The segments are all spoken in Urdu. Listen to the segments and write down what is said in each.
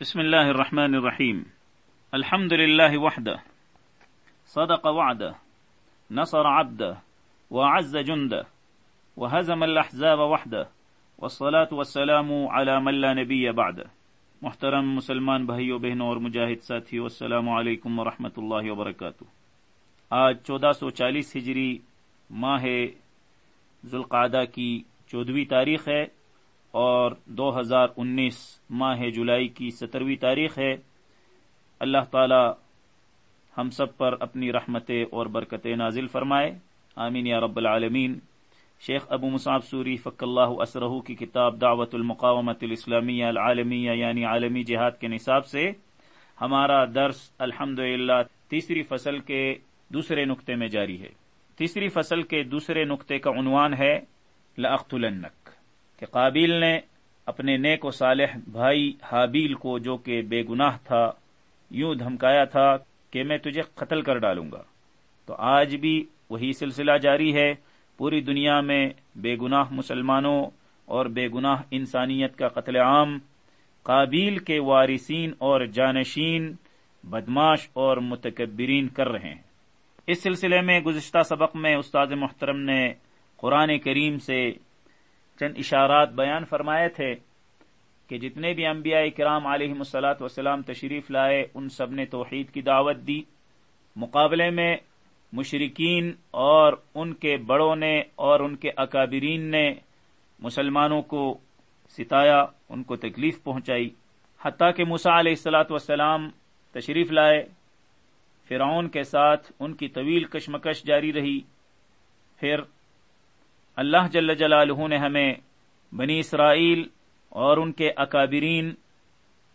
بسم الله الرحمن الرحيم الحمد لله وحده صدق وعده نصر عبده وعز جنده وهزم الأحزاب وحده والصلاة والسلام على من لا نبي بعده محترم مسلمان بھائیوں بہنوں اور مجاہد ساتھی السلام علیکم ورحمۃ اللہ وبرکاتہ۔ آج چودہ سو چالیس ہجری ماہ ذوالقعدہ کی چودہویں تاریخ ہے۔ اور دو ہزار انیس ماہ جولائی کی سترویں تاریخ ہے۔ اللہ تعالی ہم سب پر اپنی رحمتیں اور برکت نازل فرمائے۔ آمین یا رب العالمین۔ شیخ ابو مصعب سوری فق اللہ اسرہ کی کتاب دعوت المقامت الاسلامیہ العالمیہ یعنی عالمی جہاد کے نصاب سے ہمارا درس الحمد تیسری فصل کے دوسرے نقطے میں جاری ہے۔ تیسری فصل کے دوسرے نقطے کا عنوان ہے لاختلنک کہ قابیل نے اپنے نیک و صالح بھائی حابیل کو جو کہ بے گناہ تھا، یوں دھمکایا تھا کہ میں تجھے قتل کر ڈالوں گا۔ تو آج بھی وہی سلسلہ جاری ہے، پوری دنیا میں بے گناہ مسلمانوں اور بے گناہ انسانیت کا قتل عام، قابیل کے وارثین اور جانشین بدماش اور متکبرین کر رہے ہیں۔ اس سلسلے میں گزشتہ سبق میں استاد محترم نے قرآن کریم سے چند اشارات بیان فرمائے تھے کہ جتنے بھی انبیاء کرام علیہ مسلاط وسلام تشریف لائے، ان سب نے توحید کی دعوت دی۔ مقابلے میں مشرقین اور ان کے بڑوں نے اور ان کے اکابرین نے مسلمانوں کو ستایا، ان کو تکلیف پہنچائی۔ حتیٰ کہ مسا علیہ السلاۃ وسلام تشریف لائے، فرعون کے ساتھ ان کی طویل کشمکش جاری رہی۔ پھر اللہ جل جلالہ نے ہمیں بنی اسرائیل اور ان کے اکابرین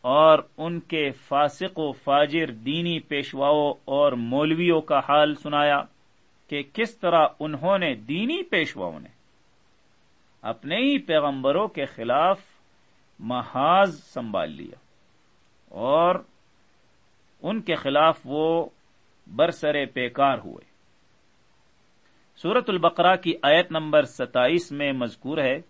اور ان کے فاسق و فاجر دینی پیشواؤں اور مولویوں کا حال سنایا کہ کس طرح انہوں نے دینی پیشواؤں نے اپنے ہی پیغمبروں کے خلاف محاذ سنبھال لیا اور ان کے خلاف وہ برسر پیکار ہوئے۔ سورت البقرہ کی آیت نمبر ستائیس میں مذکور ہے،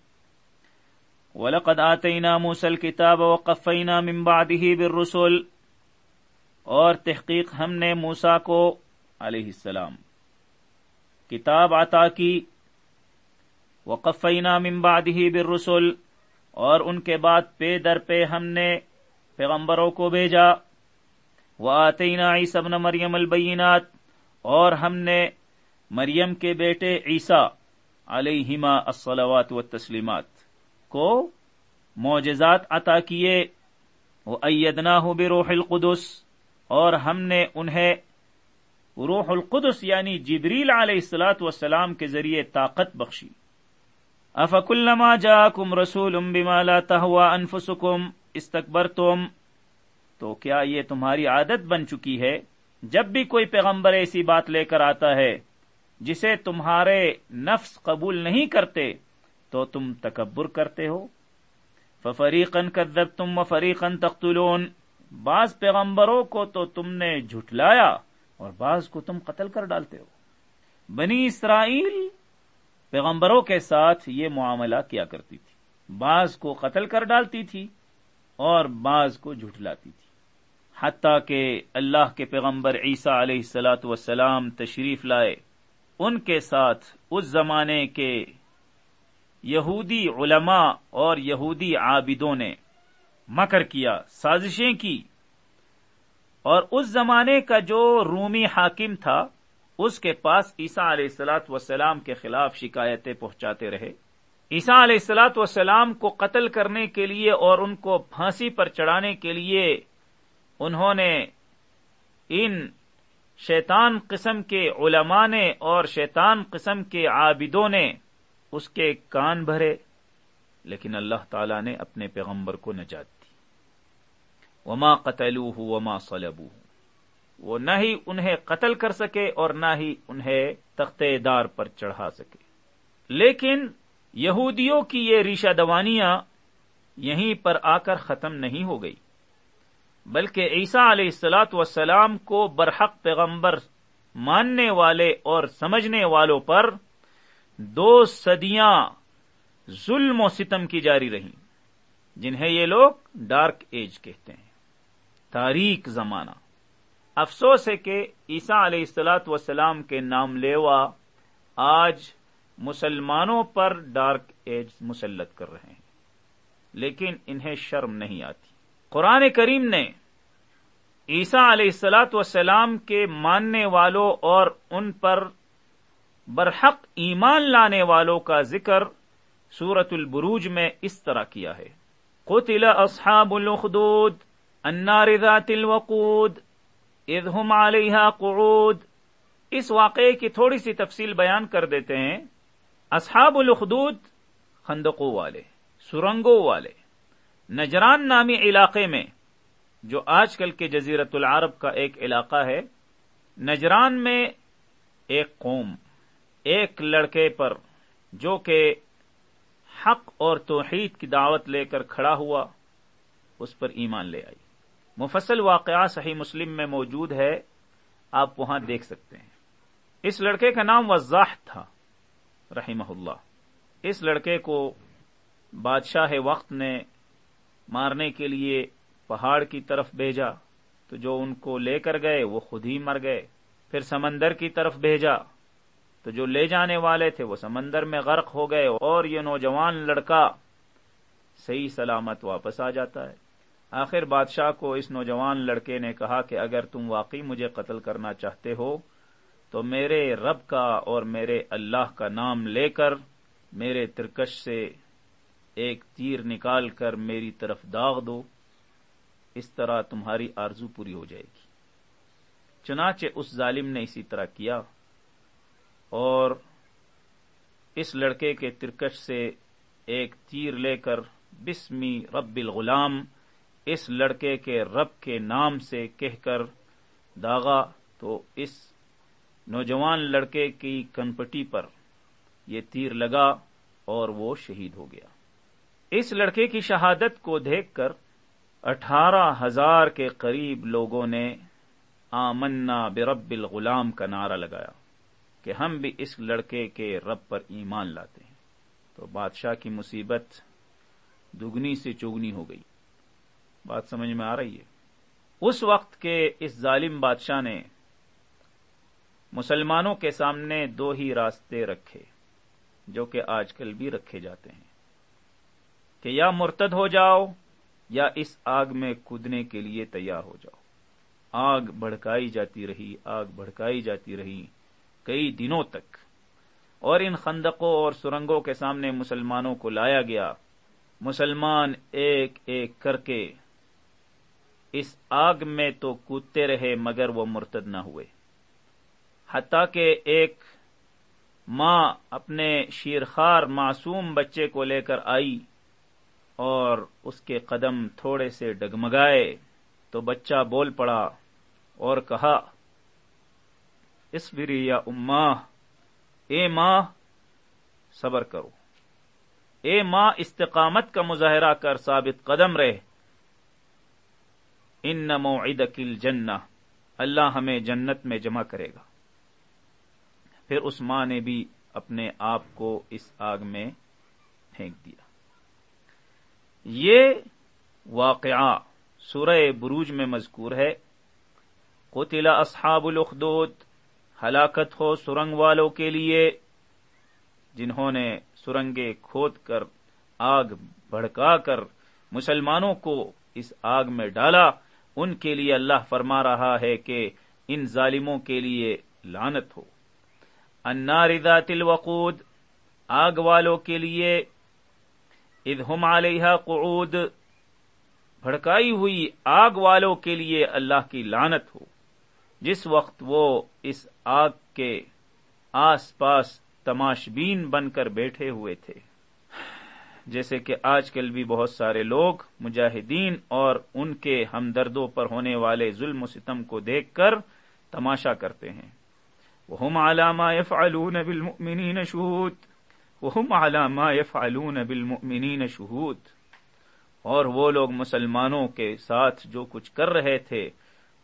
ولقد آتینا موسل کتاب و قفینا ممبادی بالرسول اور تحقیق ہم نے موسا کو علیہ السلام۔ کتاب عطا کی وقفینا ممبادی بالرسول اور ان کے بعد پے در پہ ہم نے پیغمبروں کو بھیجا۔ وہ آتینا عیسب مریم البینات اور ہم نے مریم کے بیٹے عیسیٰ علیہما الصلوات و تسلیمات کو معجزات عطا کیے وہ ایدنا ہو بروح القدس اور ہم نے انہیں روح القدس یعنی جبریل علیہ السلاۃ وسلام کے ذریعے طاقت بخشی۔ افک الما جا کم رسول لا تہوا انفسکم استقبر تم تو کیا یہ تمہاری عادت بن چکی ہے؟ جب بھی کوئی پیغمبر ایسی بات لے کر آتا ہے جسے تمہارے نفس قبول نہیں کرتے تو تم تکبر کرتے ہو۔ فریقن کر تم و فریقن تختلون بعض پیغمبروں کو تو تم نے جھٹلایا اور بعض کو تم قتل کر ڈالتے ہو۔ بنی اسرائیل پیغمبروں کے ساتھ یہ معاملہ کیا کرتی تھی۔ بعض کو قتل کر ڈالتی تھی اور بعض کو جھٹلاتی تھی۔ حتیٰ کہ اللہ کے پیغمبر عیسیٰ علیہ السلاۃ وسلام تشریف لائے۔ ان کے ساتھ اس زمانے کے یہودی علماء اور یہودی عابدوں نے مکر کیا، سازشیں کی۔ اور اس زمانے کا جو رومی حاکم تھا، اس کے پاس عیسیٰ علیہ السلاۃ وسلام کے خلاف شکایتیں پہنچاتے رہے۔ عیسیٰ علیہ السلاۃ وسلام کو قتل کرنے کے لیے اور ان کو پھانسی پر چڑھانے کے لیے انہوں نے ان شیطان قسم کے علماء نے اور شیطان قسم کے عابدوں نے اس کے کان بھرے، لیکن اللہ تعالی نے اپنے پیغمبر کو نجات دی۔ وما قتلو وما صلبو وہ نہ ہی انہیں قتل کر سکے اور نہ ہی انہیں تختے دار پر چڑھا سکے۔ لیکن یہودیوں کی یہ ریشہ دوانیاں یہیں پر آ کر ختم نہیں ہو گئی۔ بلکہ عیسیٰ علیہ السلاۃ وسلام کو برحق پیغمبر ماننے والے اور سمجھنے والوں پر دو صدیاں ظلم و ستم کی جاری رہیں، جنہیں یہ لوگ ڈارک ایج کہتے ہیں۔ تاریخ زمانہ۔ افسوس ہے کہ عیسیٰ علیہ السلاۃ وسلام کے نام لیوا آج مسلمانوں پر ڈارک ایج مسلط کر رہے ہیں، لیکن انہیں شرم نہیں آتی۔ قرآن کریم نے عیسیٰ علیہ السلاۃ وسلام کے ماننے والوں اور ان پر برحق ایمان لانے والوں کا ذکر سورت البروج میں اس طرح کیا ہے۔ قتل اصحاب الخدود النار ذات الوقود اذ هم قعود۔ اس واقعے کی تھوڑی سی تفصیل بیان کر دیتے ہیں۔ اصحاب الخدود خندقوں والے، سرنگوں والے۔ نجران نامی علاقے میں، جو آج کل کے جزیرت العرب کا ایک علاقہ ہے، نجران میں ایک قوم، ایک لڑکے پر جو کہ حق اور توحید کی دعوت لے کر کھڑا ہوا، اس پر ایمان لے آئی۔ مفصل واقعہ صحیح مسلم میں موجود ہے، آپ وہاں دیکھ سکتے ہیں۔ اس لڑکے کا نام وضاح تھا، رحمہ اللہ۔ اس لڑکے کو بادشاہ وقت نے مارنے کے لیے پہاڑ کی طرف بھیجا، تو جو ان کو لے کر گئے وہ خود ہی مر گئے۔ پھر سمندر کی طرف بھیجا، تو جو لے جانے والے تھے وہ سمندر میں غرق ہو گئے اور یہ نوجوان لڑکا صحیح سلامت واپس آ جاتا ہے۔ آخر بادشاہ کو اس نوجوان لڑکے نے کہا کہ اگر تم واقعی مجھے قتل کرنا چاہتے ہو، تو میرے رب کا اور میرے اللہ کا نام لے کر میرے ترکش سے ایک تیر نکال کر میری طرف داغ دو، اس طرح تمہاری آرزو پوری ہو جائے گی۔ چنانچہ اس ظالم نے اسی طرح کیا اور اس لڑکے کے ترکش سے ایک تیر لے کر بسمی رب الغلام، اس لڑکے کے رب کے نام سے کہہ کر داغا، تو اس نوجوان لڑکے کی کنپٹی پر یہ تیر لگا اور وہ شہید ہو گیا۔ اس لڑکے کی شہادت کو دیکھ کر اٹھارہ ہزار کے قریب لوگوں نے آمنا برب الغلام کا نعرہ لگایا کہ ہم بھی اس لڑکے کے رب پر ایمان لاتے ہیں۔ تو بادشاہ کی مصیبت دگنی سے چوگنی ہو گئی۔ بات سمجھ میں آ رہی ہے۔ اس وقت کے اس ظالم بادشاہ نے مسلمانوں کے سامنے دو ہی راستے رکھے جو کہ آج کل بھی رکھے جاتے ہیں۔ کہ یا مرتد ہو جاؤ یا اس آگ میں کودنے کے لیے تیار ہو جاؤ۔ آگ بھڑکائی جاتی رہی، آگ بھڑکائی جاتی رہی کئی دنوں تک۔ اور ان خندقوں اور سرنگوں کے سامنے مسلمانوں کو لایا گیا۔ مسلمان ایک ایک کر کے اس آگ میں تو کودتے رہے مگر وہ مرتد نہ ہوئے۔ حتیٰ کہ ایک ماں اپنے شیرخار معصوم بچے کو لے کر آئی۔ اور اس کے قدم تھوڑے سے ڈگمگائے تو بچہ بول پڑا اور کہا اسبری یا اما اے ماں، صبر کرو۔ اے ماں، استقامت کا مظاہرہ کر، ثابت قدم رہے ان نمو عدکل جنا اللہ ہمیں جنت میں جمع کرے گا۔ پھر اس ماں نے بھی اپنے آپ کو اس آگ میں پھینک دیا۔ یہ واقعہ سورہ بروج میں مذکور ہے۔ قتل اصحاب الاخدود ہلاکت ہو سرنگ والوں کے لیے، جنہوں نے سرنگیں کھود کر آگ بھڑکا کر مسلمانوں کو اس آگ میں ڈالا۔ ان کے لیے اللہ فرما رہا ہے کہ ان ظالموں کے لیے لانت ہو۔ انار ذات الوقود، آگ والوں کے لیے ادہم علیہ قعود۔ بھڑکائی ہوئی آگ والوں کے لیے اللہ کی لانت ہو۔ جس وقت وہ اس آگ کے آس پاس تماشبین بن کر بیٹھے ہوئے تھے۔ جیسے کہ آج کل بھی بہت سارے لوگ مجاہدین اور ان کے ہمدردوں پر ہونے والے ظلم و ستم کو دیکھ کر تماشا کرتے ہیں۔ وہ علامہ فعلون بالمؤمنین شہود وہ علامہ فعلون بالمؤمنین شہود اور وہ لوگ مسلمانوں کے ساتھ جو کچھ کر رہے تھے،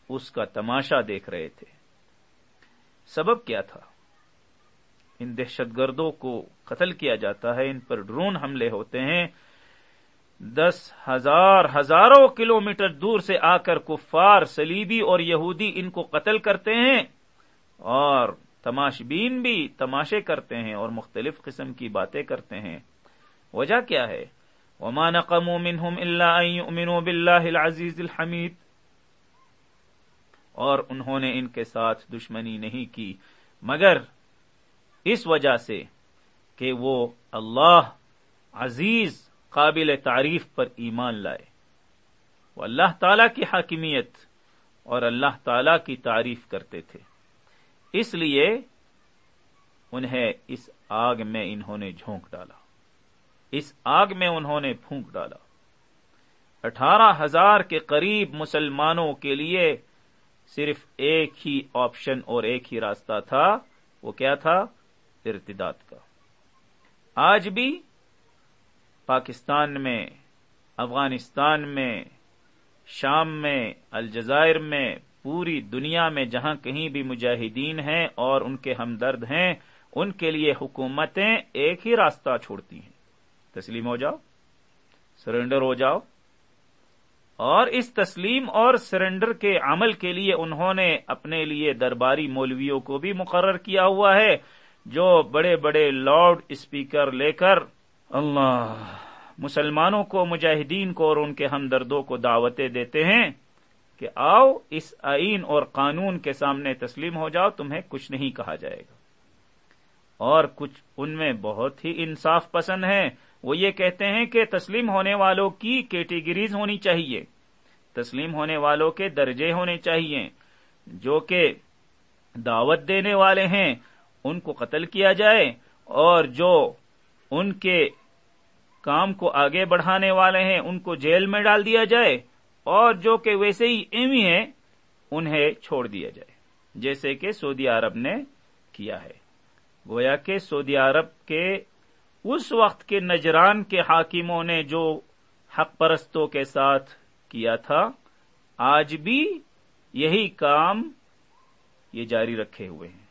اس کا تماشا دیکھ رہے تھے۔ سبب کیا تھا؟ ان دہشت گردوں کو قتل کیا جاتا ہے، ان پر ڈرون حملے ہوتے ہیں۔ دس ہزار ہزاروں کلومیٹر دور سے آ کر کفار سلیبی اور یہودی ان کو قتل کرتے ہیں۔ اور تماشبین بھی تماشے کرتے ہیں اور مختلف قسم کی باتیں کرتے ہیں۔ وجہ کیا ہے؟ وما نقموا منهم الا ان يؤمنوا بالله العزيز الحمید اور انہوں نے ان کے ساتھ دشمنی نہیں کی۔ مگر اس وجہ سے کہ وہ اللہ عزیز قابل تعریف پر ایمان لائے۔ وہ اللہ تعالی کی حاکمیت اور اللہ تعالی کی تعریف کرتے تھے۔ اس لیے انہیں اس آگ میں انہوں نے جھونک ڈالا۔ اس آگ میں انہوں نے پھونک ڈالا۔ اٹھارہ ہزار کے قریب مسلمانوں کے لیے صرف ایک ہی آپشن اور ایک ہی راستہ تھا۔ وہ کیا تھا؟ ارتداد کا۔ آج بھی پاکستان میں، افغانستان میں، شام میں، الجزائر میں پوری دنیا میں جہاں کہیں بھی مجاہدین ہیں اور ان کے ہمدرد ہیں، ان کے لیے حکومتیں ایک ہی راستہ چھوڑتی ہیں۔ تسلیم ہو جاؤ، سرنڈر ہو جاؤ۔ اور اس تسلیم اور سرنڈر کے عمل کے لیے انہوں نے اپنے لیے درباری مولویوں کو بھی مقرر کیا ہوا ہے، جو بڑے بڑے لاؤڈ اسپیکر لے کر اللہ، مسلمانوں کو، مجاہدین کو اور ان کے ہمدردوں کو دعوتیں دیتے ہیں۔ کہ آؤ، اس آئین اور قانون کے سامنے تسلیم ہو جاؤ، تمہیں کچھ نہیں کہا جائے گا۔ اور کچھ ان میں بہت ہی انصاف پسند ہیں۔ وہ یہ کہتے ہیں کہ تسلیم ہونے والوں کی کیٹیگریز ہونی چاہیے۔ تسلیم ہونے والوں کے درجے ہونے چاہیے۔ جو کہ دعوت دینے والے ہیں، ان کو قتل کیا جائے۔ اور جو ان کے کام کو آگے بڑھانے والے ہیں، ان کو جیل میں ڈال دیا جائے۔ اور جو کہ ویسے ہی ایمی ہیں، انہیں چھوڑ دیا جائے، جیسے کہ سعودی عرب نے کیا ہے۔ گویا کہ سعودی عرب کے اس وقت کے نجران کے حاکموں نے جو حق پرستوں کے ساتھ کیا تھا، آج بھی یہی کام یہ جاری رکھے ہوئے ہیں۔